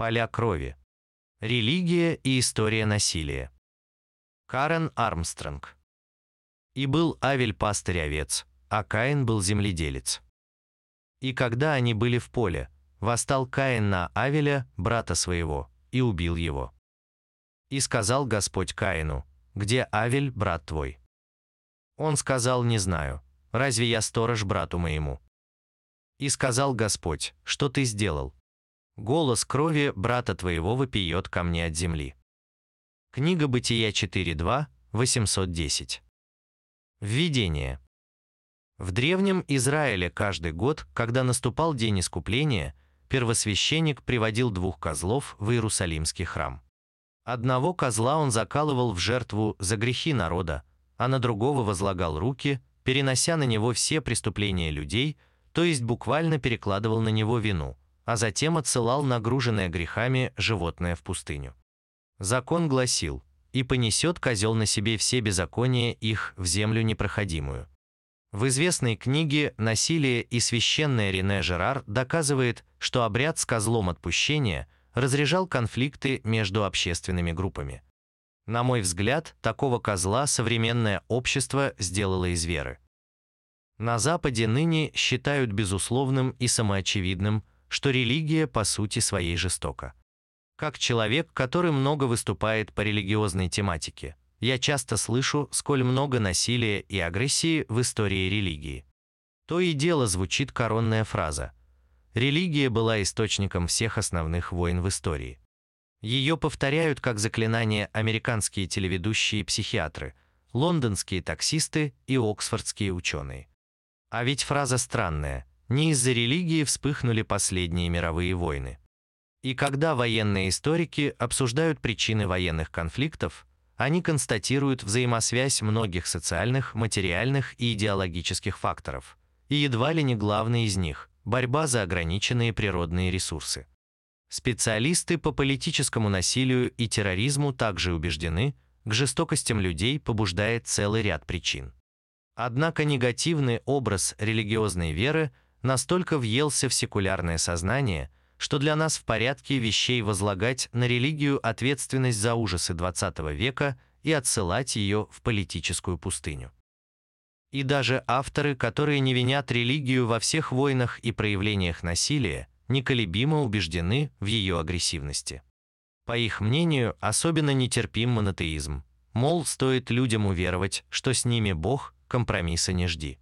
Поля крови. Религия и история насилия. Карен Армстронг. И был Авель пастырь овец, а Каин был земледелец. И когда они были в поле, восстал Каин на Авеля, брата своего, и убил его. И сказал Господь Каину, «Где Авель, брат твой?» Он сказал, «Не знаю, разве я сторож брату моему?» И сказал Господь, «Что ты сделал?» Голос крови брата твоего вопиет ко мне от земли. Книга Бытия 4.2, 810. Введение. В древнем Израиле каждый год, когда наступал день искупления, первосвященник приводил двух козлов в Иерусалимский храм. Одного козла он закалывал в жертву за грехи народа, а на другого возлагал руки, перенося на него все преступления людей, то есть буквально перекладывал на него вину, а затем отсылал нагруженное грехами животное в пустыню. Закон гласил, «И понесет козел на себе все беззакония их в землю непроходимую». В известной книге «Насилие и священное Рене Жерар» доказывает, что обряд с козлом отпущения разряжал конфликты между общественными группами. На мой взгляд, такого козла современное общество сделало из веры. На Западе ныне считают безусловным и самоочевидным, что религия по сути своей жестока. Как человек, который много выступает по религиозной тематике, я часто слышу, сколь много насилия и агрессии в истории религии. То и дело звучит коронная фраза «Религия была источником всех основных войн в истории». Ее повторяют как заклинание американские телеведущие психиатры, лондонские таксисты и оксфордские ученые. А ведь фраза странная, не из-за религии вспыхнули последние мировые войны. И когда военные историки обсуждают причины военных конфликтов, они констатируют взаимосвязь многих социальных, материальных и идеологических факторов, и едва ли не главный из них – борьба за ограниченные природные ресурсы. Специалисты по политическому насилию и терроризму также убеждены, к жестокостям людей побуждает целый ряд причин. Однако негативный образ религиозной веры настолько въелся в секулярное сознание – что для нас в порядке вещей возлагать на религию ответственность за ужасы XX века и отсылать ее в политическую пустыню. И даже авторы, которые не винят религию во всех войнах и проявлениях насилия, неколебимо убеждены в ее агрессивности. По их мнению, особенно нетерпим монотеизм. Мол, стоит людям уверовать, что с ними Бог, компромисса не жди.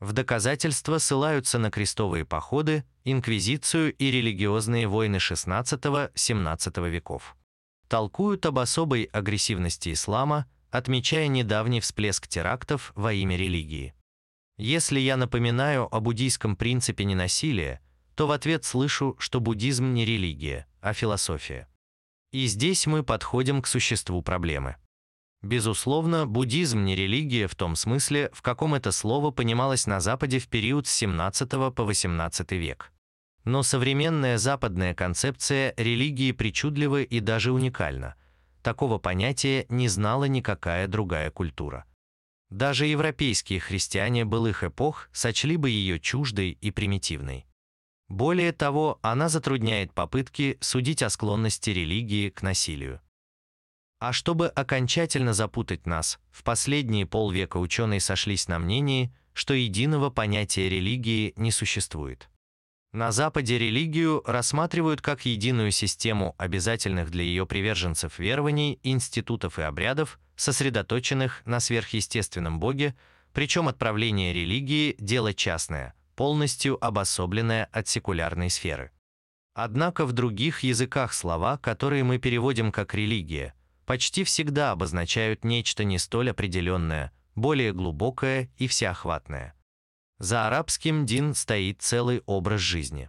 В доказательство ссылаются на крестовые походы, инквизицию и религиозные войны XVI-XVII веков. Толкуют об особой агрессивности ислама, отмечая недавний всплеск терактов во имя религии. Если я напоминаю о буддийском принципе ненасилия, то в ответ слышу, что буддизм не религия, а философия. И здесь мы подходим к существу проблемы. Безусловно, буддизм не религия в том смысле, в каком это слово понималось на Западе в период с 17 по 18 век. Но современная западная концепция религии причудлива и даже уникальна. Такого понятия не знала никакая другая культура. Даже европейские христиане былых эпох сочли бы ее чуждой и примитивной. Более того, она затрудняет попытки судить о склонности религии к насилию. А чтобы окончательно запутать нас, в последние полвека ученые сошлись на мнении, что единого понятия религии не существует. На Западе религию рассматривают как единую систему обязательных для ее приверженцев верований, институтов и обрядов, сосредоточенных на сверхъестественном Боге, причем отправление религии – дело частное, полностью обособленное от секулярной сферы. Однако в других языках слова, которые мы переводим как «религия», почти всегда обозначают нечто не столь определенное, более глубокое и всеохватное. За арабским дин стоит целый образ жизни.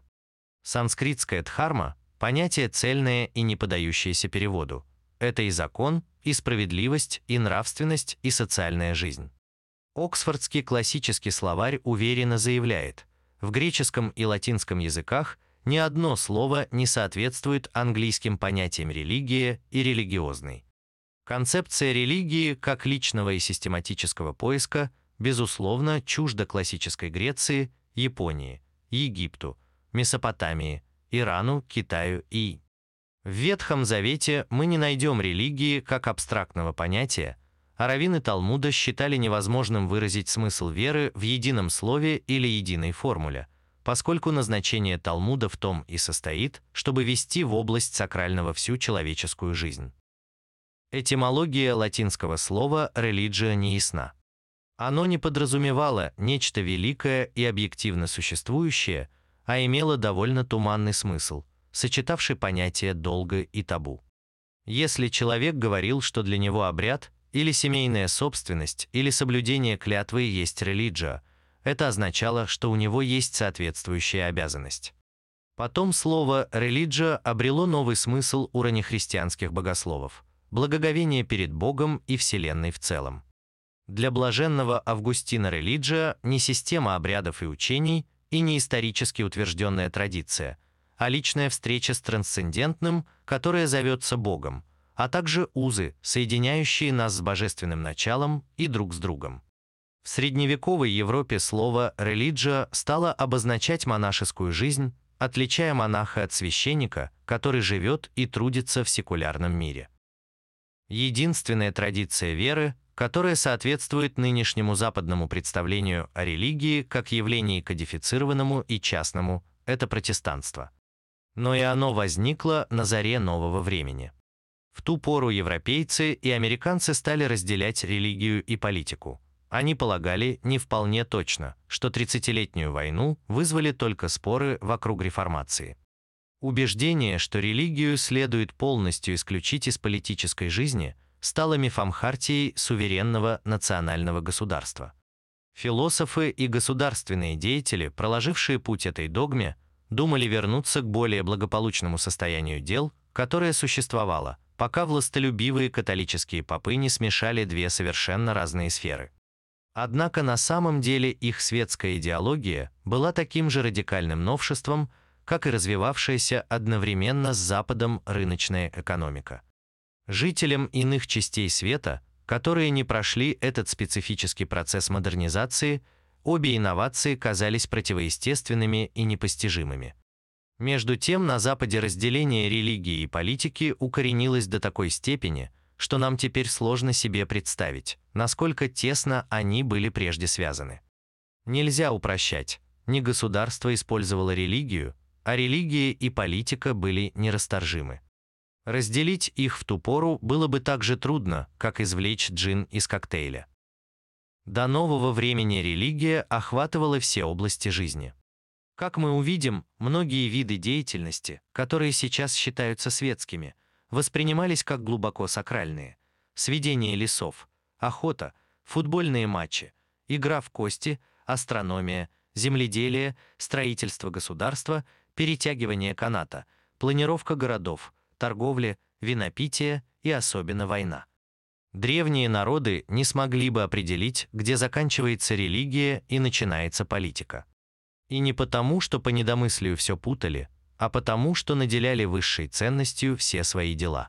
Санскритская дхарма – понятие цельное и не подающееся переводу. Это и закон, и справедливость, и нравственность, и социальная жизнь. Оксфордский классический словарь уверенно заявляет, в греческом и латинском языках ни одно слово не соответствует английским понятиям религия и религиозный. Концепция религии как личного и систематического поиска, безусловно, чужда классической Греции, Японии, Египту, Месопотамии, Ирану, Китаю и В Ветхом Завете мы не найдем религии как абстрактного понятия, а раввины Талмуда считали невозможным выразить смысл веры в едином слове или единой формуле, поскольку назначение Талмуда в том и состоит, чтобы вести в область сакрального всю человеческую жизнь. Этимология латинского слова «religio» не ясна. Оно не подразумевало нечто великое и объективно существующее, а имело довольно туманный смысл, сочетавший понятия долга и табу. Если человек говорил, что для него обряд или семейная собственность или соблюдение клятвы есть релиджия, это означало, что у него есть соответствующая обязанность. Потом слово «релиджия» обрело новый смысл у раннехристианских богословов – благоговение перед Богом и Вселенной в целом. Для блаженного Августина релиджия не система обрядов и учений и не исторически утвержденная традиция, а личная встреча с трансцендентным, которая зовется Богом, а также узы, соединяющие нас с божественным началом и друг с другом. В средневековой Европе слово «релиджия» стало обозначать монашескую жизнь, отличая монаха от священника, который живет и трудится в секулярном мире. Единственная традиция веры, которое соответствует нынешнему западному представлению о религии как явлении кодифицированному и частному, это протестанство. Но и оно возникло на заре нового времени. В ту пору европейцы и американцы стали разделять религию и политику. Они полагали не вполне точно, что 30-летнюю войну вызвали только споры вокруг реформации. Убеждение, что религию следует полностью исключить из политической жизни – стала мифамхартией суверенного национального государства. Философы и государственные деятели, проложившие путь этой догме, думали вернуться к более благополучному состоянию дел, которое существовало, пока властолюбивые католические попы не смешали две совершенно разные сферы. Однако на самом деле их светская идеология была таким же радикальным новшеством, как и развивавшаяся одновременно с Западом рыночная экономика. Жителям иных частей света, которые не прошли этот специфический процесс модернизации, обе инновации казались противоестественными и непостижимыми. Между тем, на Западе разделение религии и политики укоренилось до такой степени, что нам теперь сложно себе представить, насколько тесно они были прежде связаны. Нельзя упрощать, не государство использовало религию, а религия и политика были нерасторжимы. Разделить их в ту пору было бы так же трудно, как извлечь джин из коктейля. До нового времени религия охватывала все области жизни. Как мы увидим, многие виды деятельности, которые сейчас считаются светскими, воспринимались как глубоко сакральные. Сведение лесов, охота, футбольные матчи, игра в кости, астрономия, земледелие, строительство государства, перетягивание каната, планировка городов – торговля, винопитие и особенно война. Древние народы не смогли бы определить, где заканчивается религия и начинается политика. И не потому, что по недомыслию все путали, а потому, что наделяли высшей ценностью все свои дела.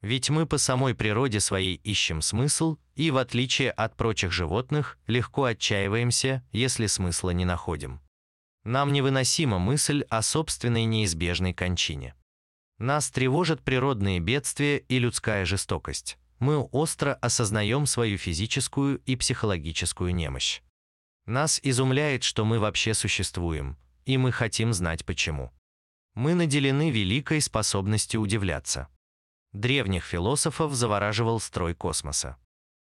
Ведь мы по самой природе своей ищем смысл, и в отличие от прочих животных, легко отчаиваемся, если смысла не находим. Нам невыносима мысль о собственной неизбежной кончине. Нас тревожат природные бедствия и людская жестокость. Мы остро осознаем свою физическую и психологическую немощь. Нас изумляет, что мы вообще существуем, и мы хотим знать почему. Мы наделены великой способностью удивляться. Древних философов завораживал строй космоса.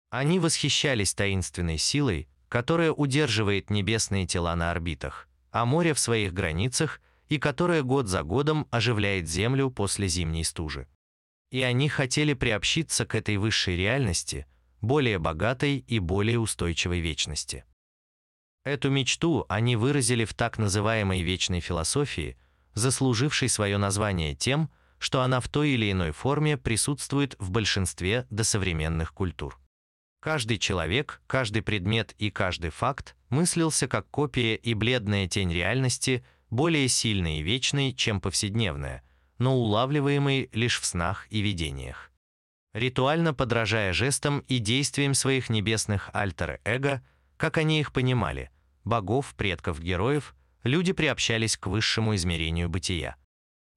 Они восхищались таинственной силой, которая удерживает небесные тела на орбитах, а море в своих границах и которая год за годом оживляет Землю после зимней стужи. И они хотели приобщиться к этой высшей реальности, более богатой и более устойчивой вечности. Эту мечту они выразили в так называемой вечной философии, заслужившей свое название тем, что она в той или иной форме присутствует в большинстве досовременных культур. Каждый человек, каждый предмет и каждый факт мыслился как копия и бледная тень реальности – более сильный и вечный, чем повседневное, но улавливаемый лишь в снах и видениях. Ритуально подражая жестам и действиям своих небесных альтер-эго, как они их понимали, богов, предков, героев, люди приобщались к высшему измерению бытия.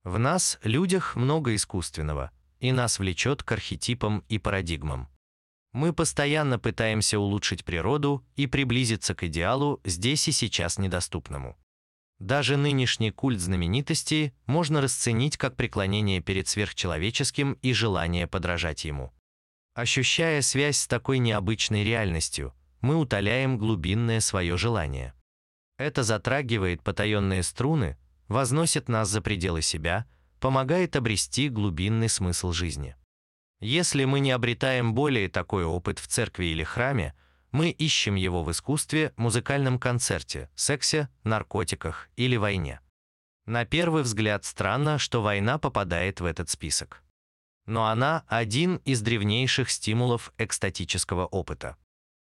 В нас, людях, много искусственного, и нас влечет к архетипам и парадигмам. Мы постоянно пытаемся улучшить природу и приблизиться к идеалу здесь и сейчас недоступному. Даже нынешний культ знаменитости можно расценить как преклонение перед сверхчеловеческим и желание подражать ему. Ощущая связь с такой необычной реальностью, мы утоляем глубинное свое желание. Это затрагивает потаенные струны, возносит нас за пределы себя, помогает обрести глубинный смысл жизни. Если мы не обретаем более такой опыт в церкви или храме, мы ищем его в искусстве, музыкальном концерте, сексе, наркотиках или войне. На первый взгляд странно, что война попадает в этот список. Но она один из древнейших стимулов экстатического опыта.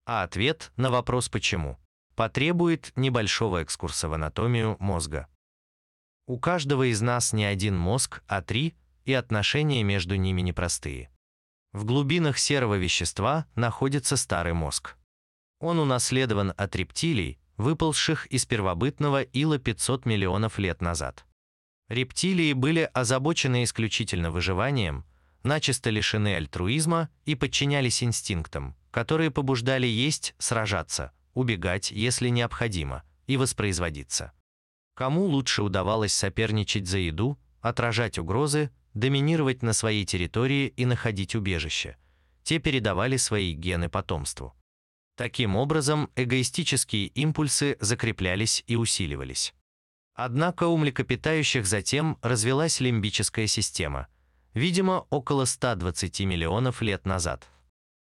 А ответ на вопрос «почему?» потребует небольшого экскурса в анатомию мозга. У каждого из нас не один мозг, а три, и отношения между ними непростые. В глубинах серого вещества находится старый мозг. Он унаследован от рептилий, выползших из первобытного ила 500 миллионов лет назад. Рептилии были озабочены исключительно выживанием, начисто лишены альтруизма и подчинялись инстинктам, которые побуждали есть, сражаться, убегать, если необходимо, и воспроизводиться. Кому лучше удавалось соперничать за еду, отражать угрозы, доминировать на своей территории и находить убежище. Те передавали свои гены потомству. Таким образом, эгоистические импульсы закреплялись и усиливались. Однако у млекопитающих затем развелась лимбическая система, видимо, около 120 миллионов лет назад.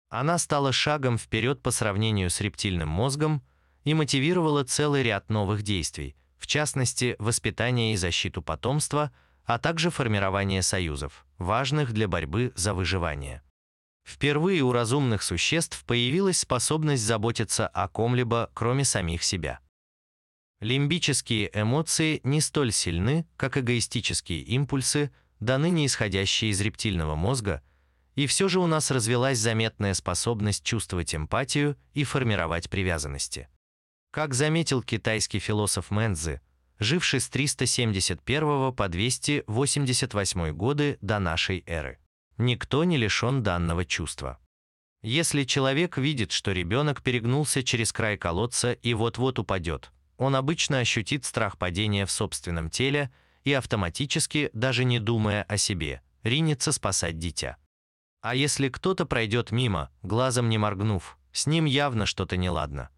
Она стала шагом вперед по сравнению с рептильным мозгом и мотивировала целый ряд новых действий, в частности, воспитание и защиту потомства – а также формирование союзов, важных для борьбы за выживание. Впервые у разумных существ появилась способность заботиться о ком-либо, кроме самих себя. Лимбические эмоции не столь сильны, как эгоистические импульсы, до ныне исходящие из рептильного мозга, и все же у нас развилась заметная способность чувствовать эмпатию и формировать привязанности. Как заметил китайский философ Мэнзы, живший с 371 по 288 годы до нашей эры. Никто не лишен данного чувства. Если человек видит, что ребенок перегнулся через край колодца и вот-вот упадет, он обычно ощутит страх падения в собственном теле и автоматически, даже не думая о себе, ринется спасать дитя. А если кто-то пройдет мимо, глазом не моргнув, с ним явно что-то неладно.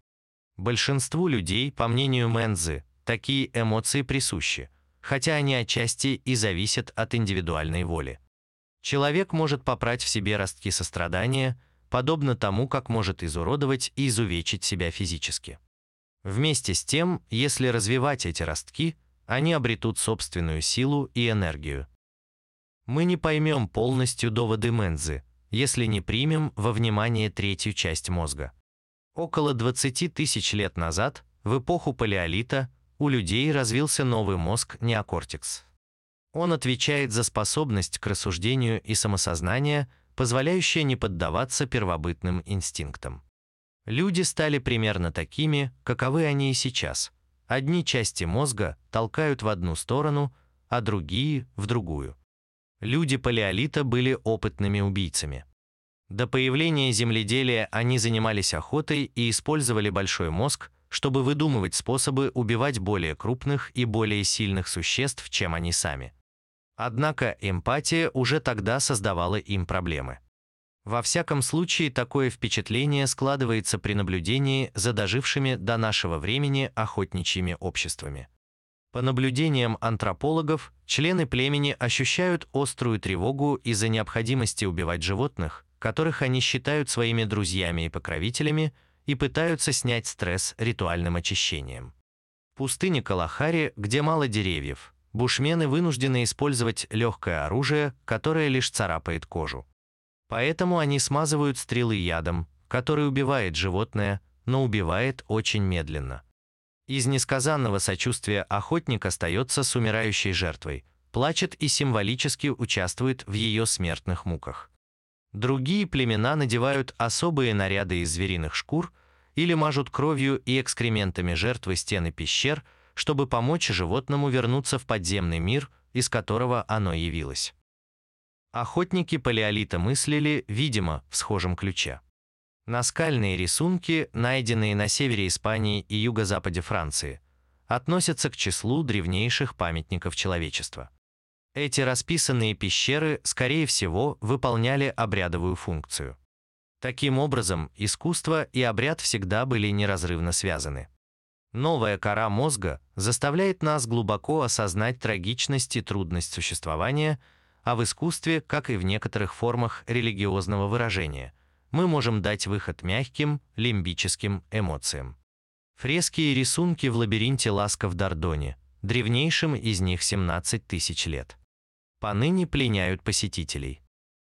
Большинству людей, по мнению Мензы, такие эмоции присущи, хотя они отчасти и зависят от индивидуальной воли. Человек может попрать в себе ростки сострадания, подобно тому, как может изуродовать и изувечить себя физически. Вместе с тем, если развивать эти ростки, они обретут собственную силу и энергию. Мы не поймем полностью доводы Мензы, если не примем во внимание третью часть мозга. Около 20 тысяч лет назад, в эпоху палеолита, у людей развился новый мозг неокортекс. Он отвечает за способность к рассуждению и самосознание, позволяющая не поддаваться первобытным инстинктам. Люди стали примерно такими, каковы они и сейчас. Одни части мозга толкают в одну сторону, а другие – в другую. Люди палеолита были опытными убийцами. До появления земледелия они занимались охотой и использовали большой мозг, чтобы выдумывать способы убивать более крупных и более сильных существ, чем они сами. Однако эмпатия уже тогда создавала им проблемы. Во всяком случае, такое впечатление складывается при наблюдении за дожившими до нашего времени охотничьими обществами. По наблюдениям антропологов, члены племени ощущают острую тревогу из-за необходимости убивать животных, которых они считают своими друзьями и покровителями, и пытаются снять стресс ритуальным очищением. В пустыне Калахари, где мало деревьев, бушмены вынуждены использовать легкое оружие, которое лишь царапает кожу. Поэтому они смазывают стрелы ядом, который убивает животное, но убивает очень медленно. Из несказанного сочувствия охотник остается с умирающей жертвой, плачет и символически участвует в ее смертных муках. Другие племена надевают особые наряды из звериных шкур или мажут кровью и экскрементами жертвы стены пещер, чтобы помочь животному вернуться в подземный мир, из которого оно явилось. Охотники палеолита мыслили, видимо, в схожем ключе. Наскальные рисунки, найденные на севере Испании и юго-западе Франции, относятся к числу древнейших памятников человечества. Эти расписанные пещеры, скорее всего, выполняли обрядовую функцию. Таким образом, искусство и обряд всегда были неразрывно связаны. Новая кора мозга заставляет нас глубоко осознать трагичность и трудность существования, а в искусстве, как и в некоторых формах религиозного выражения, мы можем дать выход мягким, лимбическим эмоциям. Фрески и рисунки в лабиринте Ласка в Дордоне, древнейшим из них 17 тысяч лет. Поныне пленяют посетителей.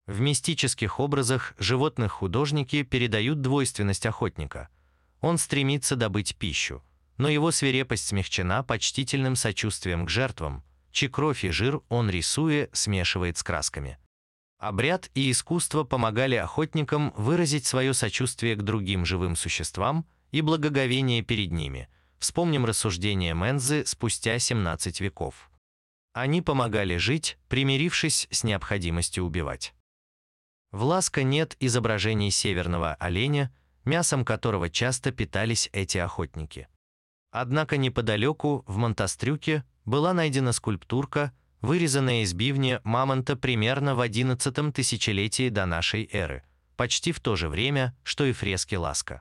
В мистических образах животных художники передают двойственность охотника. Он стремится добыть пищу, но его свирепость смягчена почтительным сочувствием к жертвам, чьи кровь и жир он, рисуя, смешивает с красками. Обряд и искусство помогали охотникам выразить свое сочувствие к другим живым существам и благоговение перед ними. Вспомним рассуждения Мензы спустя 17 веков. Они помогали жить, примирившись с необходимостью убивать. В Ласко нет изображений северного оленя, мясом которого часто питались эти охотники. Однако неподалеку, в Монтастрюке, была найдена скульптурка, вырезанная из бивня мамонта примерно в 11 тысячелетии до нашей эры, почти в то же время, что и фрески Ласка.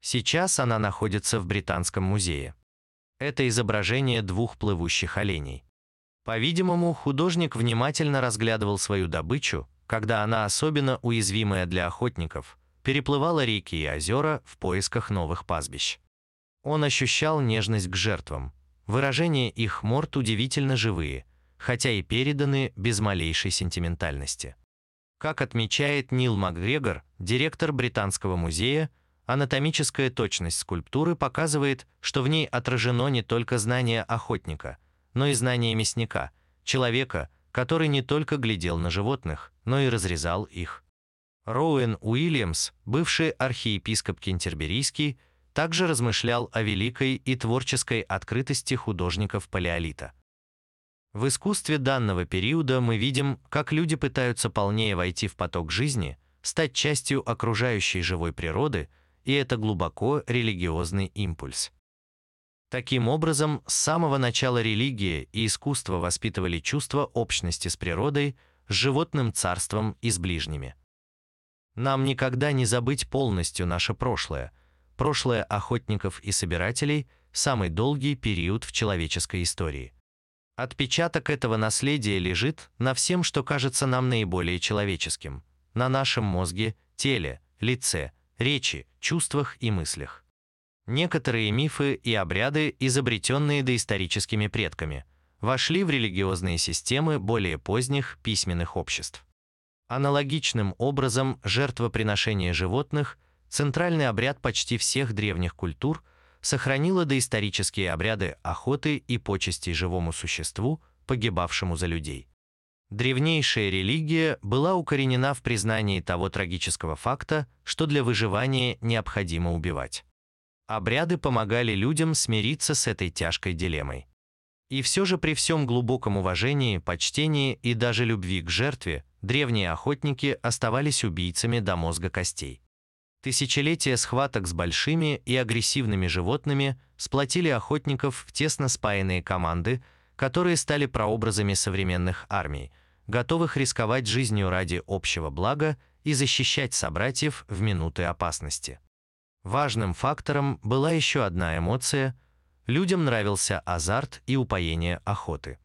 Сейчас она находится в Британском музее. Это изображение двух плывущих оленей. По-видимому, художник внимательно разглядывал свою добычу, когда она особенно уязвимая для охотников, переплывала реки и озера в поисках новых пастбищ. Он ощущал нежность к жертвам. Выражения их морд удивительно живые, хотя и переданы без малейшей сентиментальности. Как отмечает Нил Макгрегор, директор Британского музея, анатомическая точность скульптуры показывает, что в ней отражено не только знание охотника, но и знание мясника, человека, который не только глядел на животных, но и разрезал их. Роуэн Уильямс, бывший архиепископ Кентерберийский, также размышлял о великой и творческой открытости художников палеолита. В искусстве данного периода мы видим, как люди пытаются полнее войти в поток жизни, стать частью окружающей живой природы, и это глубоко религиозный импульс. Таким образом, с самого начала религия и искусство воспитывали чувство общности с природой, с животным царством и с ближними. Нам никогда не забыть полностью наше прошлое – прошлое охотников и собирателей – самый долгий период в человеческой истории. Отпечаток этого наследия лежит на всем, что кажется нам наиболее человеческим, на нашем мозге, теле, лице, речи, чувствах и мыслях. Некоторые мифы и обряды, изобретенные доисторическими предками, вошли в религиозные системы более поздних письменных обществ. Аналогичным образом жертвоприношение животных – центральный обряд почти всех древних культур, сохранила доисторические обряды охоты и почести живому существу, погибавшему за людей. Древнейшая религия была укоренена в признании того трагического факта, что для выживания необходимо убивать. Обряды помогали людям смириться с этой тяжкой дилеммой. И все же при всем глубоком уважении, почтении и даже любви к жертве, древние охотники оставались убийцами до мозга костей. Тысячелетия схваток с большими и агрессивными животными сплотили охотников в тесно спаянные команды, которые стали прообразами современных армий, готовых рисковать жизнью ради общего блага и защищать собратьев в минуты опасности. Важным фактором была еще одна эмоция – людям нравился азарт и упоение охоты.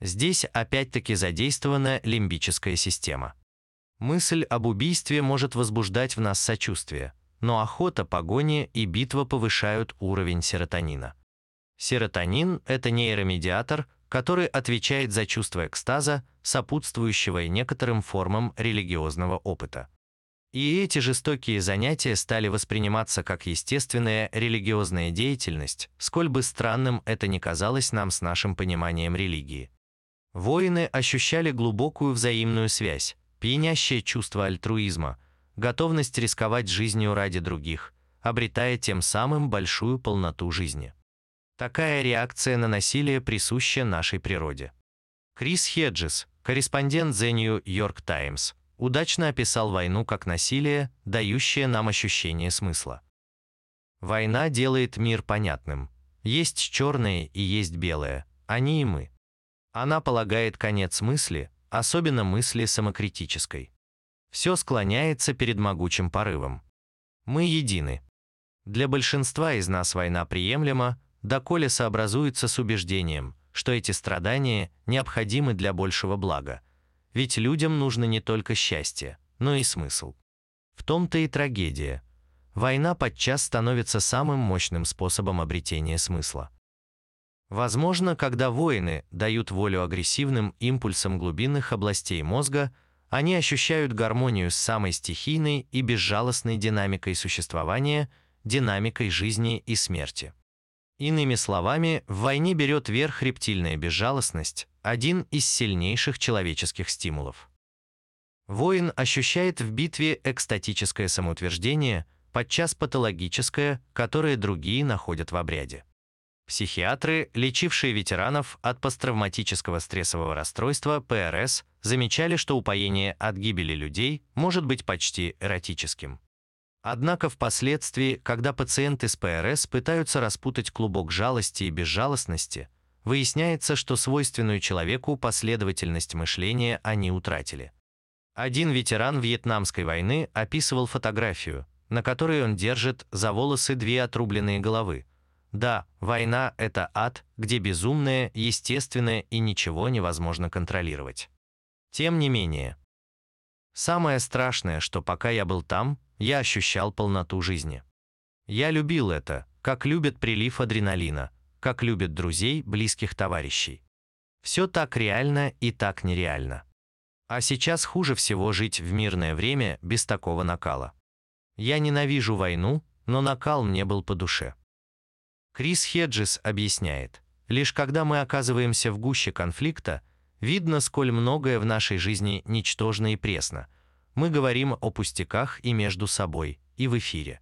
Здесь опять-таки задействована лимбическая система – Мысль об убийстве может возбуждать в нас сочувствие, но охота, погоня и битва повышают уровень серотонина. Серотонин – это нейромедиатор, который отвечает за чувство экстаза, сопутствующего некоторым формам религиозного опыта. И эти жестокие занятия стали восприниматься как естественная религиозная деятельность, сколь бы странным это ни казалось нам с нашим пониманием религии. Воины ощущали глубокую взаимную связь, пьянящее чувство альтруизма, готовность рисковать жизнью ради других, обретая тем самым большую полноту жизни. Такая реакция на насилие присуща нашей природе. Крис Хеджес, корреспондент The New York Times, удачно описал войну как насилие, дающее нам ощущение смысла. Война делает мир понятным. Есть черное и есть белое, они и мы. Она полагает конец мысли, особенно мысли самокритической. Все склоняется перед могучим порывом. Мы едины. Для большинства из нас война приемлема, доколе сообразуется с убеждением, что эти страдания необходимы для большего блага. Ведь людям нужно не только счастье, но и смысл. В том-то и трагедия. Война подчас становится самым мощным способом обретения смысла. Возможно, когда воины дают волю агрессивным импульсам глубинных областей мозга, они ощущают гармонию с самой стихийной и безжалостной динамикой существования, динамикой жизни и смерти. Иными словами, в войне берет верх рептильная безжалостность, один из сильнейших человеческих стимулов. Воин ощущает в битве экстатическое самоутверждение, подчас патологическое, которое другие находят в обряде. Психиатры, лечившие ветеранов от посттравматического стрессового расстройства ПРС, замечали, что упоение от гибели людей может быть почти эротическим. Однако впоследствии, когда пациенты с ПРС пытаются распутать клубок жалости и безжалостности, выясняется, что свойственную человеку последовательность мышления они утратили. Один ветеран Вьетнамской войны описывал фотографию, на которой он держит за волосы две отрубленные головы – да, война – это ад, где безумное, естественное и ничего невозможно контролировать. Тем не менее, самое страшное, что пока я был там, я ощущал полноту жизни. Я любил это, как любят прилив адреналина, как любят друзей, близких товарищей. Все так реально и так нереально. А сейчас хуже всего жить в мирное время без такого накала. Я ненавижу войну, но накал мне был по душе. Крис Хеджес объясняет, лишь когда мы оказываемся в гуще конфликта, видно, сколь многое в нашей жизни ничтожно и пресно. Мы говорим о пустяках и между собой, и в эфире.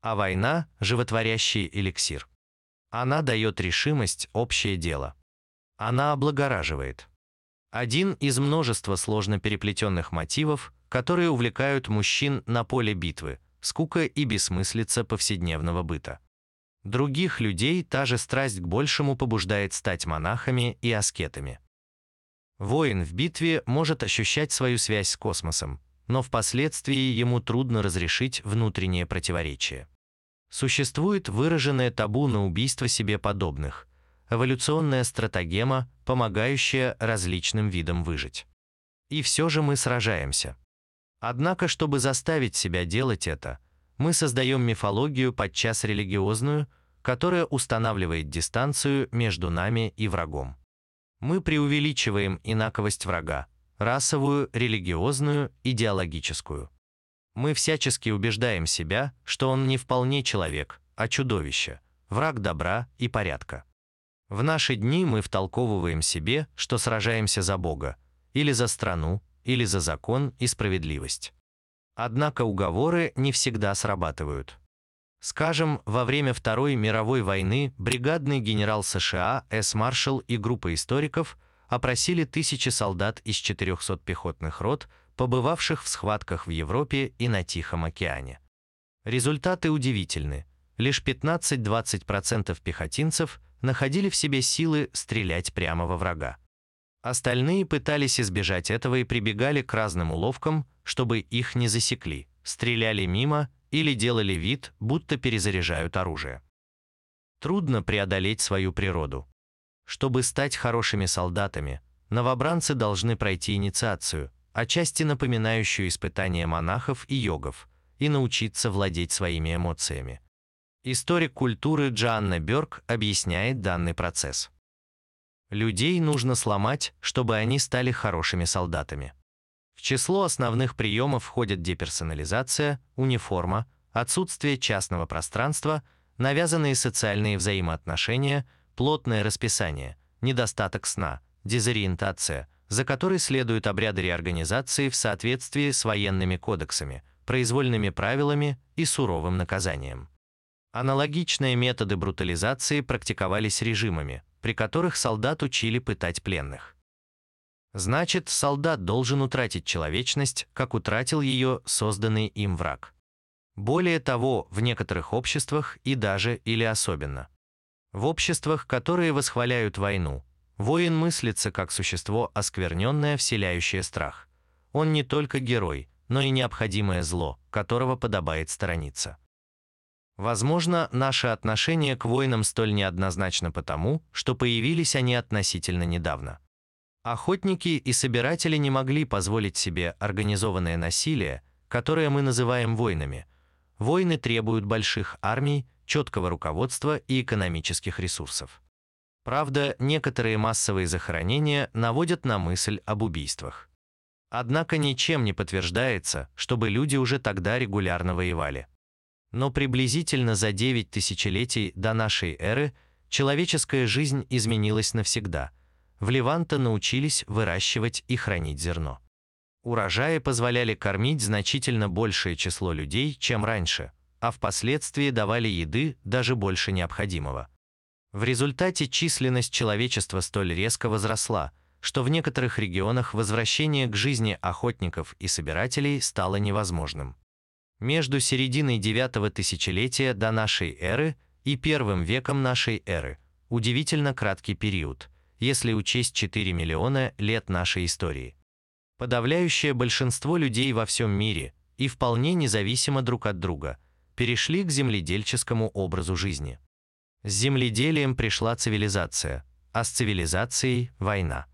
А война – животворящий эликсир. Она дает решимость, общее дело. Она облагораживает. Один из множества сложно переплетенных мотивов, которые увлекают мужчин на поле битвы – скука и бессмыслица повседневного быта. Других людей та же страсть к большему побуждает стать монахами и аскетами. Воин в битве может ощущать свою связь с космосом, но впоследствии ему трудно разрешить внутреннее противоречие. Существует выраженное табу на убийство себе подобных, эволюционная стратегема, помогающая различным видам выжить. И все же мы сражаемся. Однако, чтобы заставить себя делать это – мы создаем мифологию, подчас религиозную, которая устанавливает дистанцию между нами и врагом. Мы преувеличиваем инаковость врага, расовую, религиозную, идеологическую. Мы всячески убеждаем себя, что он не вполне человек, а чудовище, враг добра и порядка. В наши дни мы втолковываем себе, что сражаемся за Бога, или за страну, или за закон и справедливость. Однако уговоры не всегда срабатывают. Скажем, во время Второй мировой войны бригадный генерал США С. Маршалл и группа историков опросили тысячи солдат из 400 пехотных рот, побывавших в схватках в Европе и на Тихом океане. Результаты удивительны. Лишь 15-20% пехотинцев находили в себе силы стрелять прямо во врага. Остальные пытались избежать этого и прибегали к разным уловкам, чтобы их не засекли, стреляли мимо или делали вид, будто перезаряжают оружие. Трудно преодолеть свою природу. Чтобы стать хорошими солдатами, новобранцы должны пройти инициацию, отчасти напоминающую испытания монахов и йогов, и научиться владеть своими эмоциями. Историк культуры Джанна Бёрк объясняет данный процесс. Людей нужно сломать, чтобы они стали хорошими солдатами. В число основных приемов входят деперсонализация, униформа, отсутствие частного пространства, навязанные социальные взаимоотношения, плотное расписание, недостаток сна, дезориентация, за которой следуют обряды реорганизации в соответствии с военными кодексами, произвольными правилами и суровым наказанием. Аналогичные методы брутализации практиковались режимами, при которых солдат учили пытать пленных. Значит, солдат должен утратить человечность, как утратил ее созданный им враг. Более того, в некоторых обществах и даже или особенно. В обществах, которые восхваляют войну, воин мыслится как существо, оскверненное, вселяющее страх. Он не только герой, но и необходимое зло, которого подобает сторониться. Возможно, наше отношение к воинам столь неоднозначно потому, что появились они относительно недавно. Охотники и собиратели не могли позволить себе организованное насилие, которое мы называем войнами. Войны требуют больших армий, четкого руководства и экономических ресурсов. Правда, некоторые массовые захоронения наводят на мысль об убийствах. Однако ничем не подтверждается, чтобы люди уже тогда регулярно воевали. Но приблизительно за 9 тысячелетий до нашей эры человеческая жизнь изменилась навсегда – в Леванте научились выращивать и хранить зерно. Урожаи позволяли кормить значительно большее число людей, чем раньше, а впоследствии давали еды даже больше необходимого. В результате численность человечества столь резко возросла, что в некоторых регионах возвращение к жизни охотников и собирателей стало невозможным. Между серединой девятого тысячелетия до нашей эры и первым веком нашей эры удивительно краткий период – если учесть 4 миллиона лет нашей истории. Подавляющее большинство людей во всем мире, и вполне независимо друг от друга, перешли к земледельческому образу жизни. С земледелием пришла цивилизация, а с цивилизацией – война.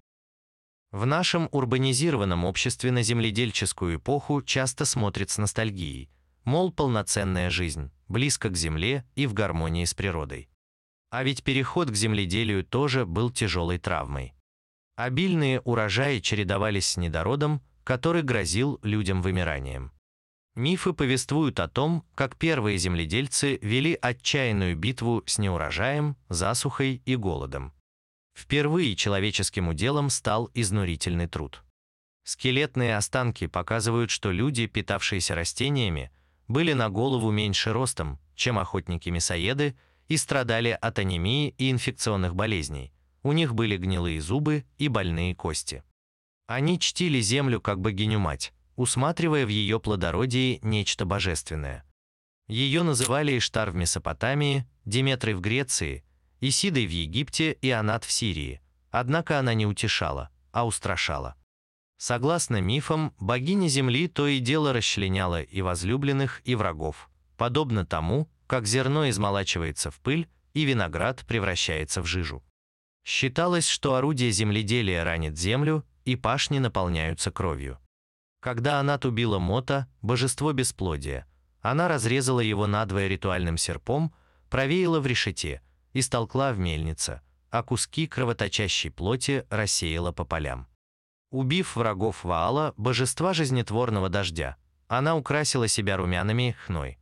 В нашем урбанизированном обществе на земледельческую эпоху часто смотрят с ностальгией, мол, полноценная жизнь, близко к земле и в гармонии с природой. А ведь переход к земледелию тоже был тяжелой травмой. Обильные урожаи чередовались с недородом, который грозил людям вымиранием. Мифы повествуют о том, как первые земледельцы вели отчаянную битву с неурожаем, засухой и голодом. Впервые человеческим уделом стал изнурительный труд. Скелетные останки показывают, что люди, питавшиеся растениями, были на голову меньше ростом, чем охотники-мясоеды, и страдали от анемии и инфекционных болезней. У них были гнилые зубы и больные кости. Они чтили землю как богиню-мать, усматривая в ее плодородии нечто божественное. Ее называли Иштар в Месопотамии, Диметрой в Греции, Исидой в Египте и Анат в Сирии. Однако она не утешала, а устрашала. Согласно мифам, богиня Земли то и дело расчленяла и возлюбленных, и врагов, подобно тому, как зерно измолачивается в пыль и виноград превращается в жижу. Считалось, что орудие земледелия ранит землю, и пашни наполняются кровью. Когда она убила Мота, божество бесплодия, она разрезала его надвое ритуальным серпом, провеяла в решете и столкла в мельнице, а куски кровоточащей плоти рассеяла по полям. Убив врагов Ваала, божества жизнетворного дождя, она украсила себя румянами хной,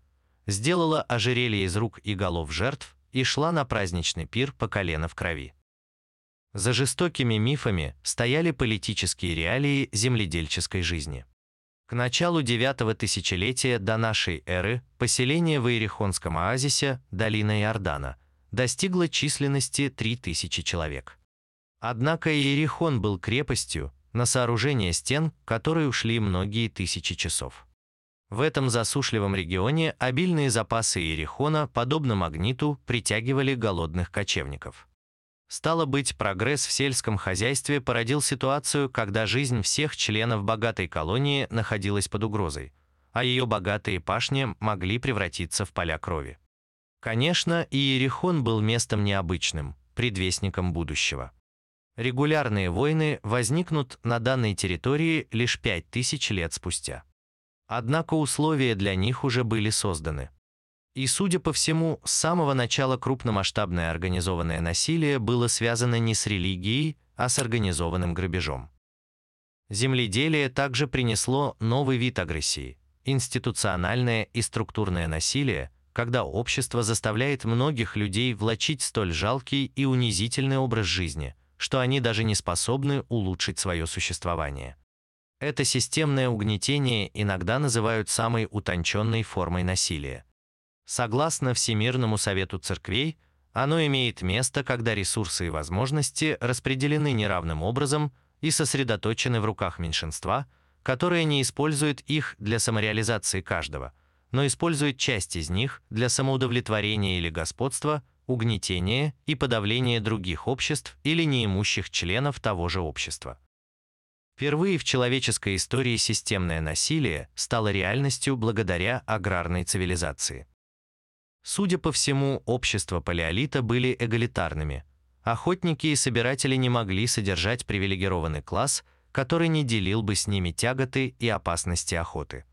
сделала ожерелье из рук и голов жертв и шла на праздничный пир по колено в крови. За жестокими мифами стояли политические реалии земледельческой жизни. К началу девятого тысячелетия до нашей эры поселение в Иерихонском оазисе, долина Иордана, достигло численности 3000 человек. Однако Иерихон был крепостью, на сооружение стен, которые ушли многие тысячи часов. В этом засушливом регионе обильные запасы Иерихона, подобно магниту, притягивали голодных кочевников. Стало быть, прогресс в сельском хозяйстве породил ситуацию, когда жизнь всех членов богатой колонии находилась под угрозой, а ее богатые пашни могли превратиться в поля крови. Конечно, Иерихон был местом необычным, предвестником будущего. Регулярные войны возникнут на данной территории лишь 5000 лет спустя. Однако условия для них уже были созданы. И, судя по всему, с самого начала крупномасштабное организованное насилие было связано не с религией, а с организованным грабежом. Земледелие также принесло новый вид агрессии – институциональное и структурное насилие, когда общество заставляет многих людей влачить столь жалкий и унизительный образ жизни, что они даже не способны улучшить свое существование. Это системное угнетение иногда называют самой утонченной формой насилия. Согласно Всемирному совету церквей, оно имеет место, когда ресурсы и возможности распределены неравным образом, и сосредоточены в руках меньшинства, которое не использует их для самореализации каждого, но использует часть из них для самоудовлетворения или господства, угнетения и подавления других обществ или неимущих членов того же общества. Впервые в человеческой истории системное насилие стало реальностью благодаря аграрной цивилизации. Судя по всему, общества палеолита были эгалитарными. Охотники и собиратели не могли содержать привилегированный класс, который не делил бы с ними тяготы и опасности охоты.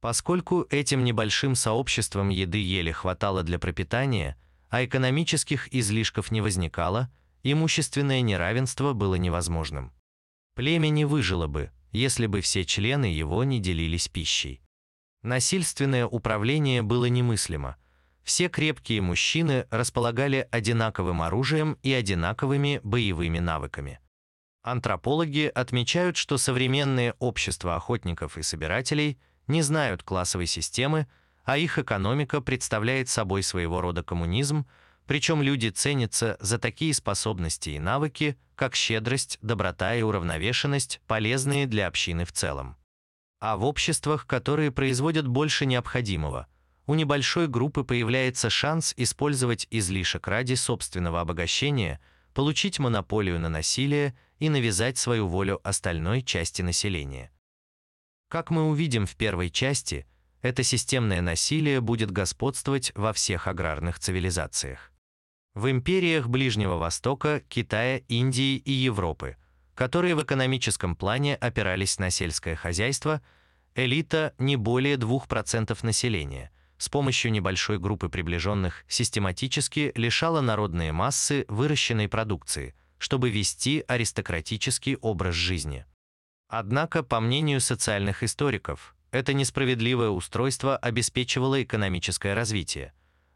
Поскольку этим небольшим сообществам еды еле хватало для пропитания, а экономических излишков не возникало, имущественное неравенство было невозможным. Племя не выжило бы, если бы все члены его не делились пищей. Насильственное управление было немыслимо. Все крепкие мужчины располагали одинаковым оружием и одинаковыми боевыми навыками. Антропологи отмечают, что современные общества охотников и собирателей не знают классовой системы, а их экономика представляет собой своего рода коммунизм, причем люди ценятся за такие способности и навыки, как щедрость, доброта и уравновешенность, полезные для общины в целом. А в обществах, которые производят больше необходимого, у небольшой группы появляется шанс использовать излишек ради собственного обогащения, получить монополию на насилие и навязать свою волю остальной части населения. Как мы увидим в первой части, это системное насилие будет господствовать во всех аграрных цивилизациях в империях Ближнего Востока, Китая, Индии и Европы, которые в экономическом плане опирались на сельское хозяйство, элита не более 2% населения с помощью небольшой группы приближенных систематически лишала народные массы выращенной продукции, чтобы вести аристократический образ жизни. Однако, по мнению социальных историков, это несправедливое устройство обеспечивало экономическое развитие.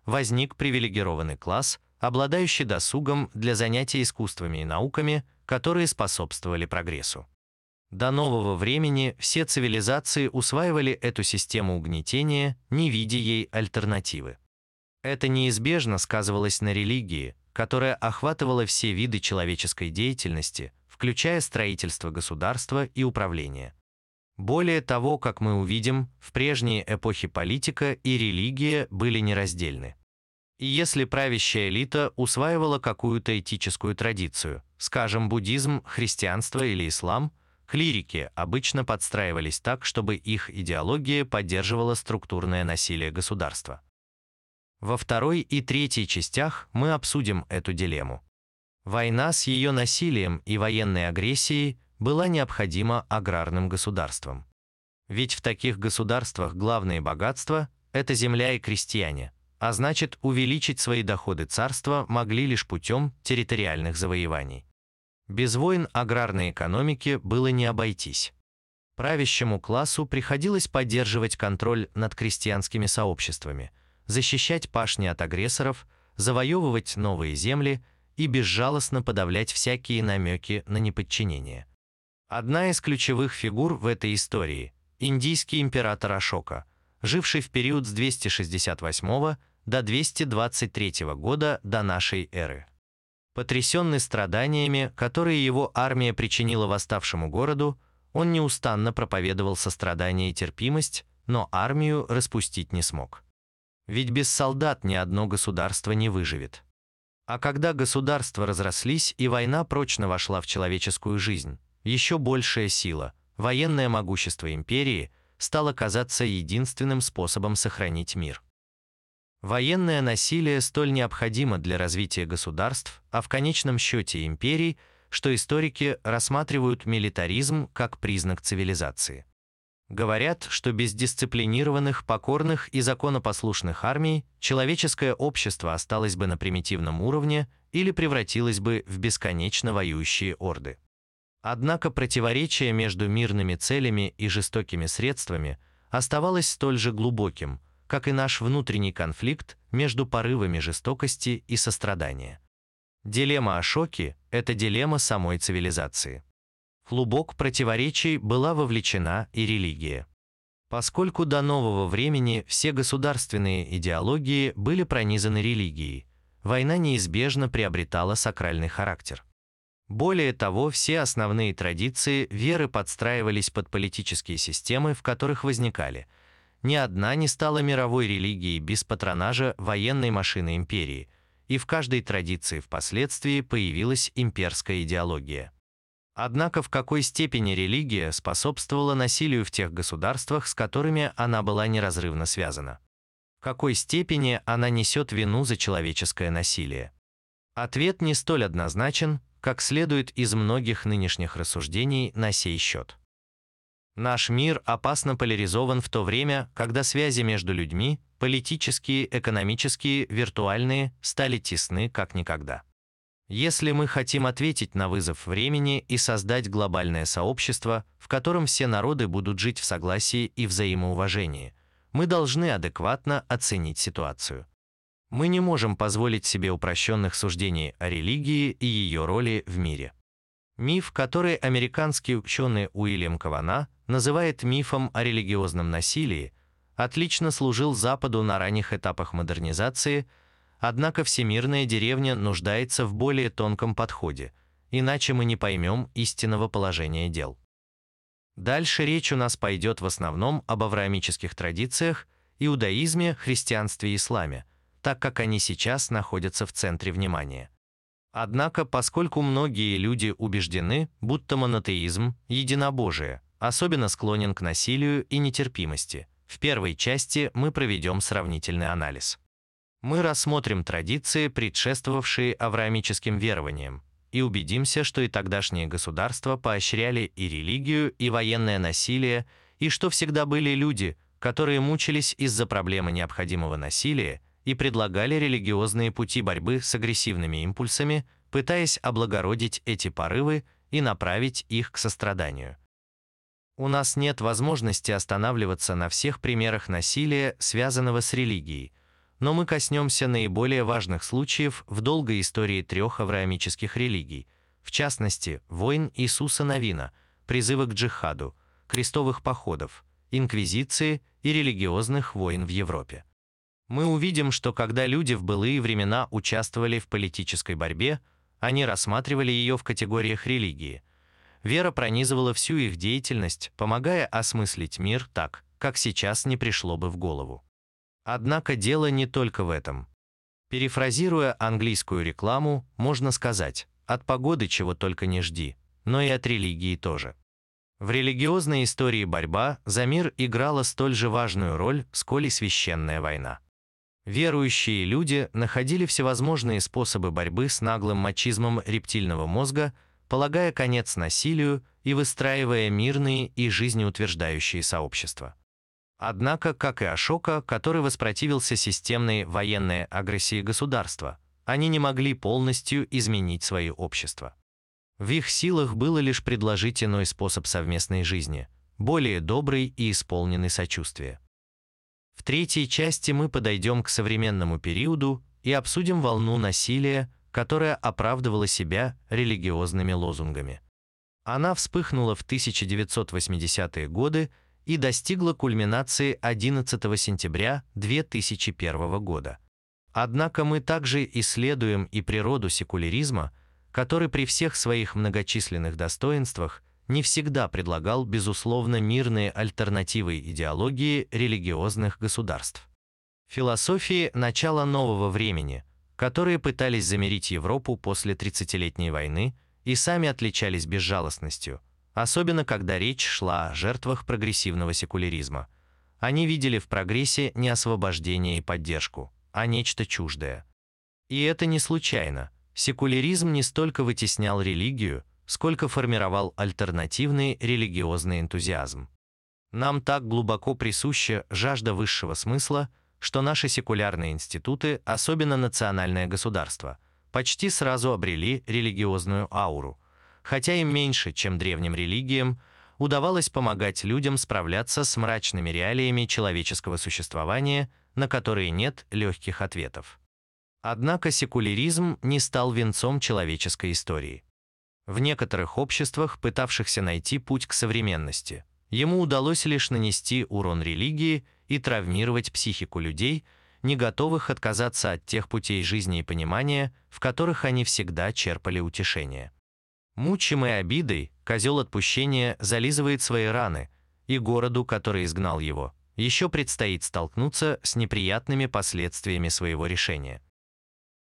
Возник привилегированный класс – обладающий досугом для занятий искусствами и науками, которые способствовали прогрессу. До нового времени все цивилизации усваивали эту систему угнетения, не видя ей альтернативы. Это неизбежно сказывалось на религии, которая охватывала все виды человеческой деятельности, включая строительство государства и управление. Более того, как мы увидим, в прежние эпохи политика и религия были нераздельны. И если правящая элита усваивала какую-то этическую традицию, скажем, буддизм, христианство или ислам, клирики обычно подстраивались так, чтобы их идеология поддерживала структурное насилие государства. Во второй и третьей частях мы обсудим эту дилемму. Война с ее насилием и военной агрессией была необходима аграрным государствам. Ведь в таких государствах главные богатства – это земля и крестьяне – а значит увеличить свои доходы царства могли лишь путем территориальных завоеваний. Без войн аграрной экономики было не обойтись. Правящему классу приходилось поддерживать контроль над крестьянскими сообществами, защищать пашни от агрессоров, завоевывать новые земли и безжалостно подавлять всякие намеки на неподчинение. Одна из ключевых фигур в этой истории – индийский император Ашока, живший в период с 268 до 223 года до нашей эры. Потрясенный страданиями, которые его армия причинила восставшему городу, он неустанно проповедовал сострадание и терпимость, но армию распустить не смог. Ведь без солдат ни одно государство не выживет. А когда государства разрослись и война прочно вошла в человеческую жизнь, еще большая сила, военное могущество империи стало казаться единственным способом сохранить мир. Военное насилие столь необходимо для развития государств, а в конечном счете империй, что историки рассматривают милитаризм как признак цивилизации. Говорят, что без дисциплинированных, покорных и законопослушных армий человеческое общество осталось бы на примитивном уровне или превратилось бы в бесконечно воюющие орды. Однако противоречие между мирными целями и жестокими средствами оставалось столь же глубоким – как и наш внутренний конфликт между порывами жестокости и сострадания. Дилемма Ашоки – это дилемма самой цивилизации. В клубок противоречий была вовлечена и религия. Поскольку до нового времени все государственные идеологии были пронизаны религией, война неизбежно приобретала сакральный характер. Более того, все основные традиции веры подстраивались под политические системы, в которых возникали. Ни одна не стала мировой религией без патронажа военной машины империи, и в каждой традиции впоследствии появилась имперская идеология. Однако в какой степени религия способствовала насилию в тех государствах, с которыми она была неразрывно связана? В какой степени она несет вину за человеческое насилие? Ответ не столь однозначен, как следует из многих нынешних рассуждений на сей счет. Наш мир опасно поляризован в то время, когда связи между людьми, политические, экономические, виртуальные, стали тесны как никогда. Если мы хотим ответить на вызов времени и создать глобальное сообщество, в котором все народы будут жить в согласии и взаимоуважении, мы должны адекватно оценить ситуацию. Мы не можем позволить себе упрощенных суждений о религии и ее роли в мире. Миф, который американский ученый Уильям Кавана называет мифом о религиозном насилии, отлично служил Западу на ранних этапах модернизации, однако всемирная деревня нуждается в более тонком подходе, иначе мы не поймем истинного положения дел. Дальше речь у нас пойдет в основном об авраамических традициях, иудаизме, христианстве и исламе – так как они сейчас находятся в центре внимания. Однако, поскольку многие люди убеждены, будто монотеизм, единобожие, особенно склонен к насилию и нетерпимости, в первой части мы проведем сравнительный анализ. Мы рассмотрим традиции, предшествовавшие авраамическим верованиям, и убедимся, что и тогдашние государства поощряли и религию, и военное насилие, и что всегда были люди, которые мучились из-за проблемы необходимого насилия и предлагали религиозные пути борьбы с агрессивными импульсами, пытаясь облагородить эти порывы и направить их к состраданию. У нас нет возможности останавливаться на всех примерах насилия, связанного с религией, но мы коснемся наиболее важных случаев в долгой истории трех авраамических религий, в частности, войн Иисуса Навина, призыва к джихаду, крестовых походов, инквизиции и религиозных войн в Европе мы увидим, что когда люди в былые времена участвовали в политической борьбе, они рассматривали ее в категориях религии. Вера пронизывала всю их деятельность, помогая осмыслить мир так, как сейчас не пришло бы в голову. Однако дело не только в этом. Перефразируя английскую рекламу, можно сказать, от погоды чего только не жди, но и от религии тоже. В религиозной истории борьба за мир играла столь же важную роль, сколь и священная война. Верующие люди находили всевозможные способы борьбы с наглым мачизмом рептильного мозга, полагая конец насилию и выстраивая мирные и жизнеутверждающие сообщества. Однако, как и Ашока, который воспротивился системной военной агрессии государства, они не могли полностью изменить свои общества. В их силах было лишь предложить иной способ совместной жизни, более добрый и исполненный сочувствия. В третьей части мы подойдем к современному периоду и обсудим волну насилия, которая оправдывала себя религиозными лозунгами. Она вспыхнула в 1980-е годы и достигла кульминации 11 сентября 2001 года. Однако мы также исследуем и природу секуляризма, который при всех своих многочисленных достоинствах не всегда предлагал, безусловно, мирные альтернативы идеологии религиозных государств. Философии начала нового времени, которые пытались замерить Европу после 30-летней войны и сами отличались безжалостностью, особенно когда речь шла о жертвах прогрессивного секуляризма. Они видели в прогрессе не освобождение и поддержку, а нечто чуждое. И это не случайно. Секуляризм не столько вытеснял религию, сколько формировал альтернативный религиозный энтузиазм. Нам так глубоко присуща жажда высшего смысла, что наши секулярные институты, особенно национальное государство, почти сразу обрели религиозную ауру, хотя им меньше, чем древним религиям, удавалось помогать людям справляться с мрачными реалиями человеческого существования, на которые нет легких ответов. Однако секуляризм не стал венцом человеческой истории. В некоторых обществах, пытавшихся найти путь к современности, ему удалось лишь нанести урон религии и травмировать психику людей, не готовых отказаться от тех путей жизни и понимания, в которых они всегда черпали утешение. Мучимый обидой, козел отпущения зализывает свои раны, и городу, который изгнал его, еще предстоит столкнуться с неприятными последствиями своего решения.